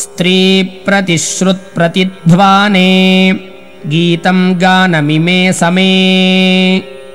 स्त्रीप्रतिश्रुत्प्रतिध्वाने गीतम् गानमिमे समे।